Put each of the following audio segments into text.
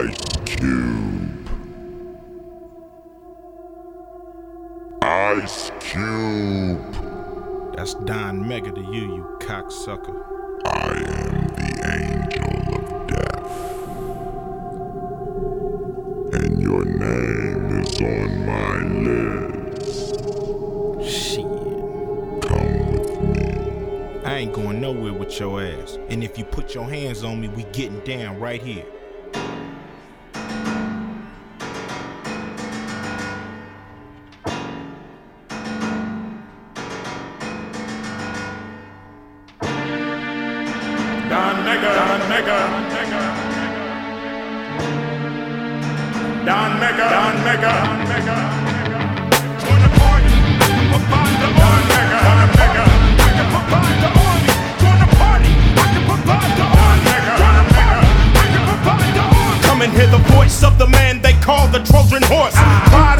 Ice Cube. Ice Cube. That's Don Mega to you, you cocksucker. I am the angel of death. And your name is on my list. Shit. Come with me. I ain't going nowhere with your ass. And if you put your hands on me, we getting down right here. Mega. Don Mega. Don Mega. Don Mega. Party? I can provide the army. I can provide the army. Party? I can provide the army. Come and hear the voice of the man they call the Trojan horse. Ah.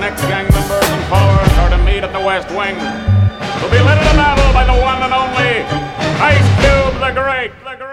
next gang members and followers are to meet at the West Wing. We'll be led into battle by the one and only Ice Cube the Great. The Great.